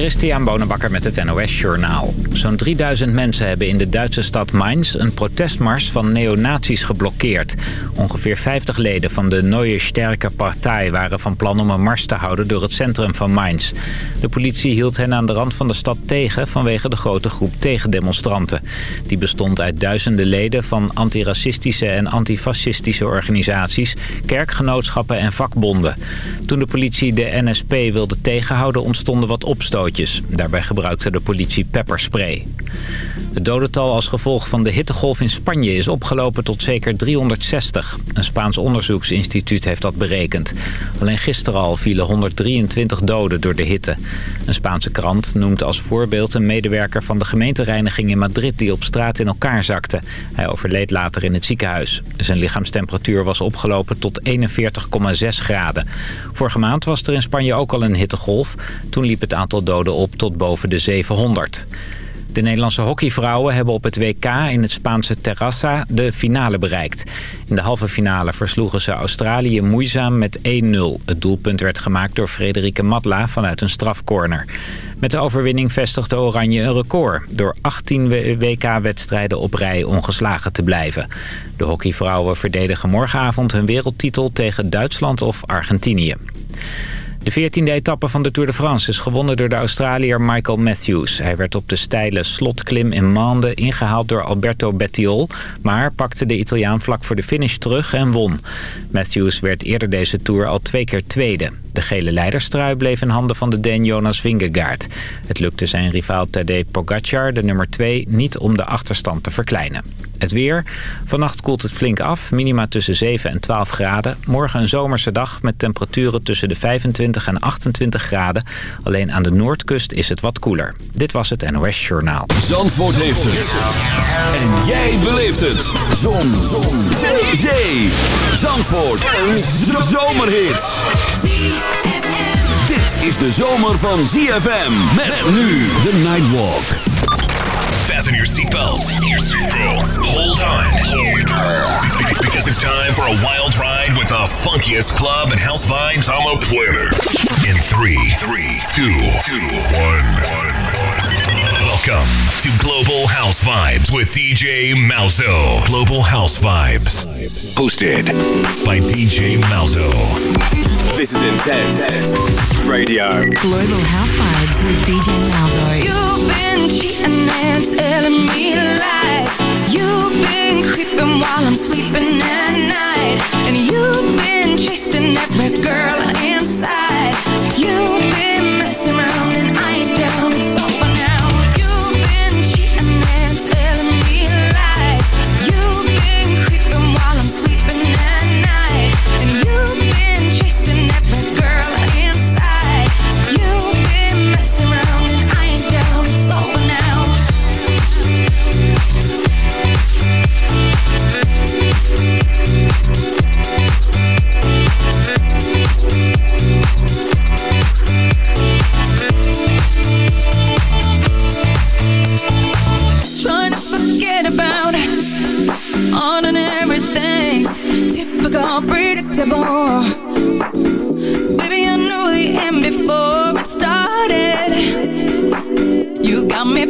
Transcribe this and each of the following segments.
Christian Bonenbakker met het NOS Journaal. Zo'n 3000 mensen hebben in de Duitse stad Mainz een protestmars van neonazies geblokkeerd. Ongeveer 50 leden van de Neue Sterke Partij waren van plan om een mars te houden door het centrum van Mainz. De politie hield hen aan de rand van de stad tegen vanwege de grote groep tegendemonstranten. Die bestond uit duizenden leden van antiracistische en antifascistische organisaties, kerkgenootschappen en vakbonden. Toen de politie de NSP wilde tegenhouden ontstonden wat opstootjes. Daarbij gebruikte de politie pepperspray. Het dodental als gevolg van de hittegolf in Spanje is opgelopen tot zeker 360. Een Spaans onderzoeksinstituut heeft dat berekend. Alleen gisteren al vielen 123 doden door de hitte. Een Spaanse krant noemt als voorbeeld een medewerker van de gemeentereiniging in Madrid... die op straat in elkaar zakte. Hij overleed later in het ziekenhuis. Zijn lichaamstemperatuur was opgelopen tot 41,6 graden. Vorige maand was er in Spanje ook al een hittegolf. Toen liep het aantal doden op tot boven de 700. De Nederlandse hockeyvrouwen hebben op het WK in het Spaanse Terrassa de finale bereikt. In de halve finale versloegen ze Australië moeizaam met 1-0. Het doelpunt werd gemaakt door Frederike Matla vanuit een strafcorner. Met de overwinning vestigde Oranje een record... door 18 WK-wedstrijden op rij ongeslagen te blijven. De hockeyvrouwen verdedigen morgenavond hun wereldtitel tegen Duitsland of Argentinië. De 14e etappe van de Tour de France is gewonnen door de Australiër Michael Matthews. Hij werd op de steile slotklim in Mande ingehaald door Alberto Bettiol... maar pakte de Italiaan vlak voor de finish terug en won. Matthews werd eerder deze Tour al twee keer tweede. De gele leiderstrui bleef in handen van de Deen Jonas Vingegaard. Het lukte zijn rivaal Tadej Pogacar, de nummer 2, niet om de achterstand te verkleinen. Het weer. Vannacht koelt het flink af. Minima tussen 7 en 12 graden. Morgen een zomerse dag met temperaturen tussen de 25 en 28 graden. Alleen aan de noordkust is het wat koeler. Dit was het NOS Journaal. Zandvoort heeft het. En jij beleeft het. Zon. Zon. Zee. Zandvoort. Een zomerhit. Dit is de zomer van ZFM. Met nu de Nightwalk. Fasten your seatbelts. Hold on. Because it's time for a wild ride with the funkiest club and house vibes on the planet. In three, three, two, two, one, one. Welcome to Global House Vibes with DJ Malzo. Global House Vibes. Hosted by DJ Malzo. This is Intense Radio. Global House Vibes with DJ Malzo. You've been cheating and telling me lies. You've been creeping while I'm sleeping at night. And you've been chasing every girl inside. You've been typical, predictable. Baby, I knew the end before it started. You got me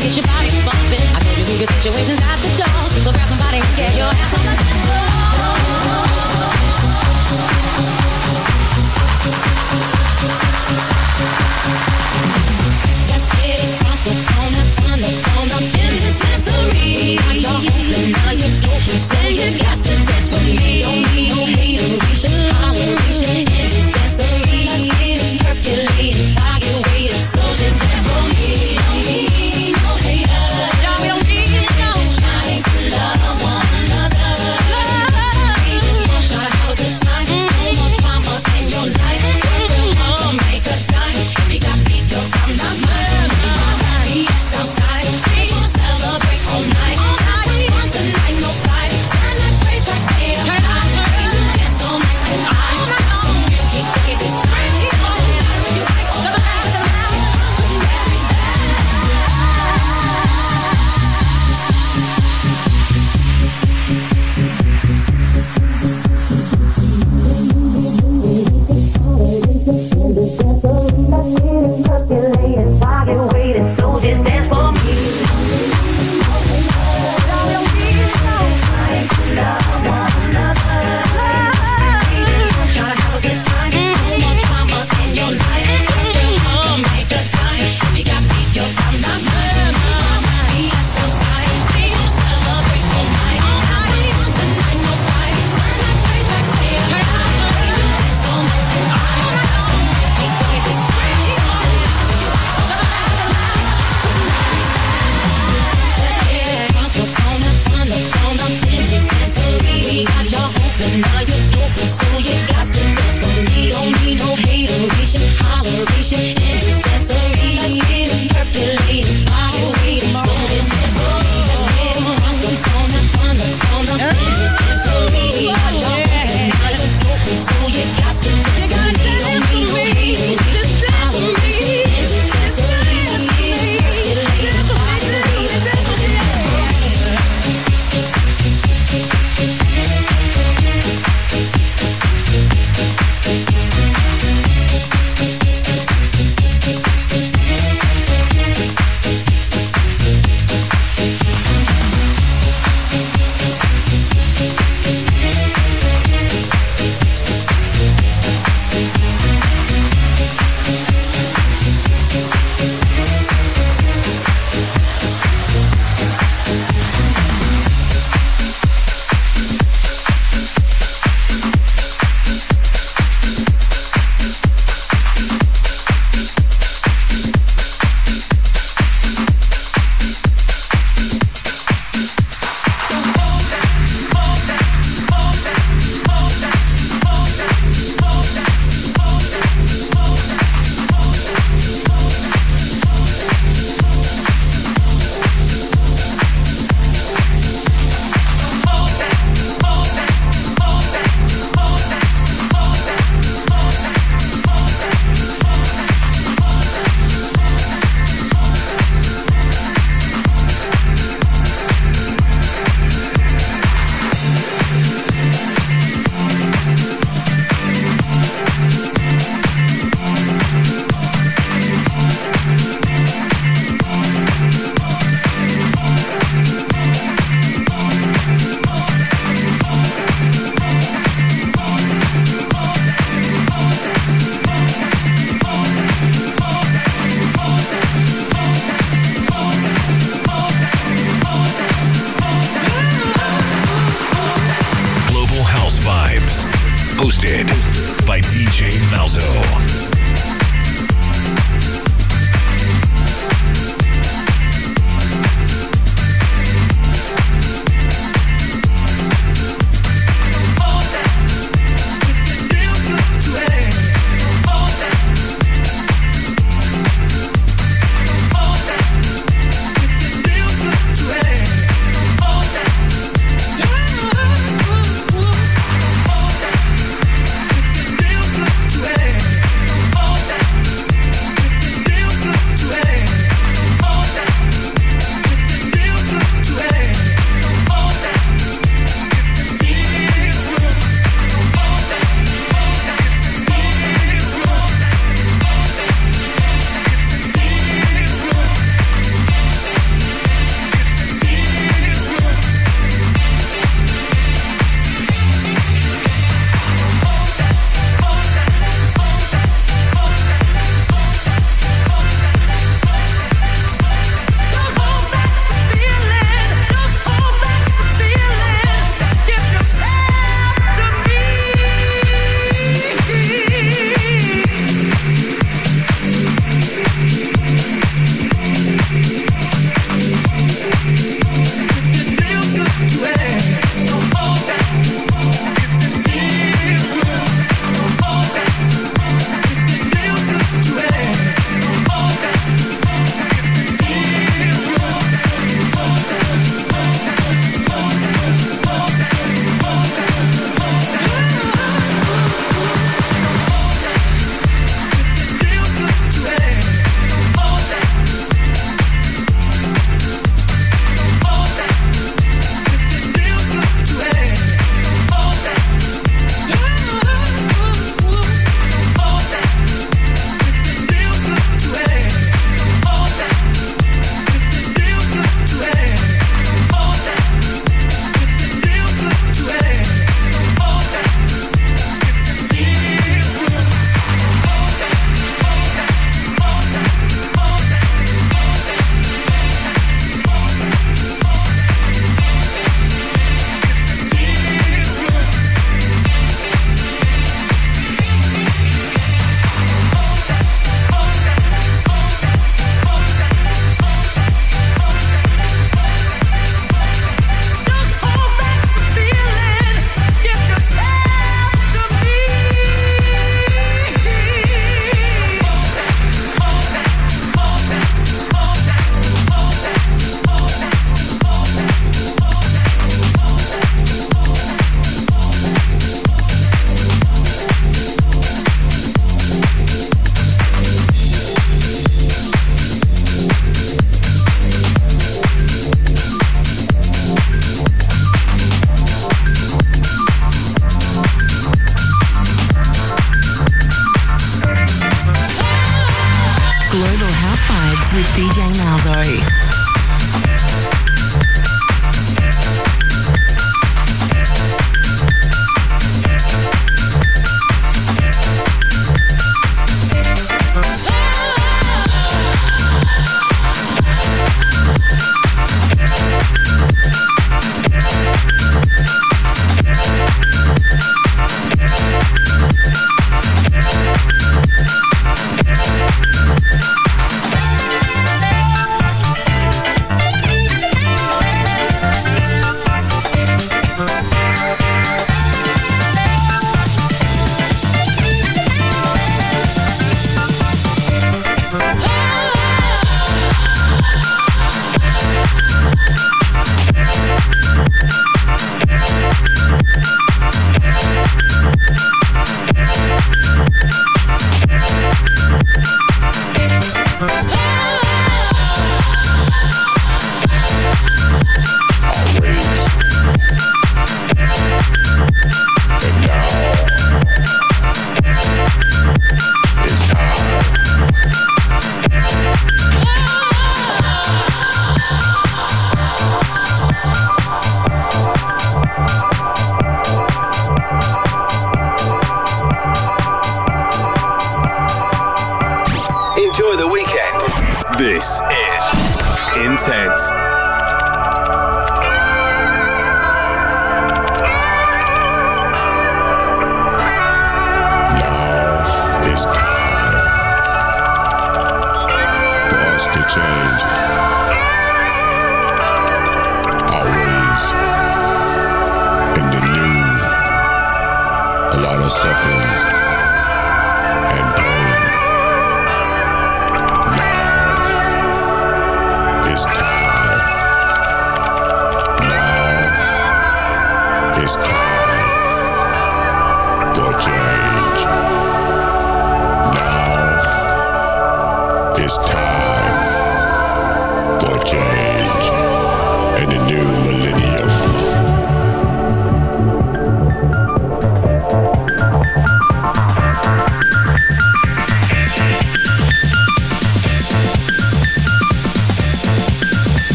get your body bumping. I know you leave your situations at the door, so grab somebody and get your ass on the floor. Just get it the the I'm in this now you're so you got to dance me.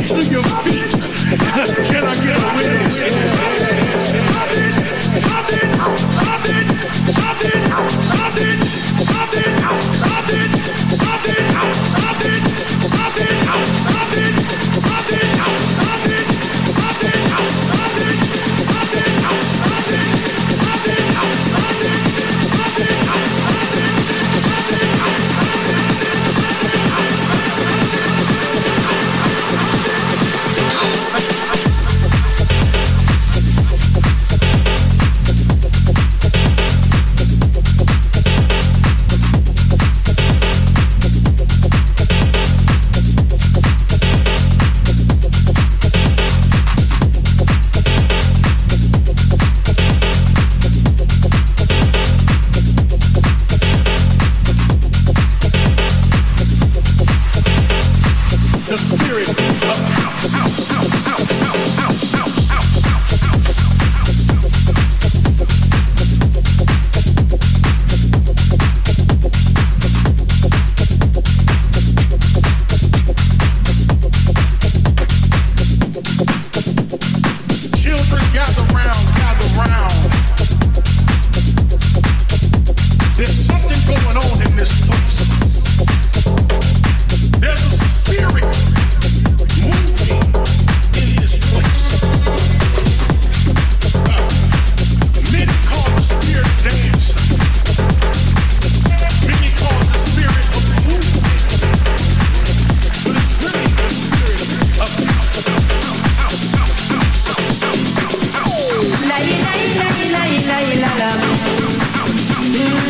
Into your feet. you.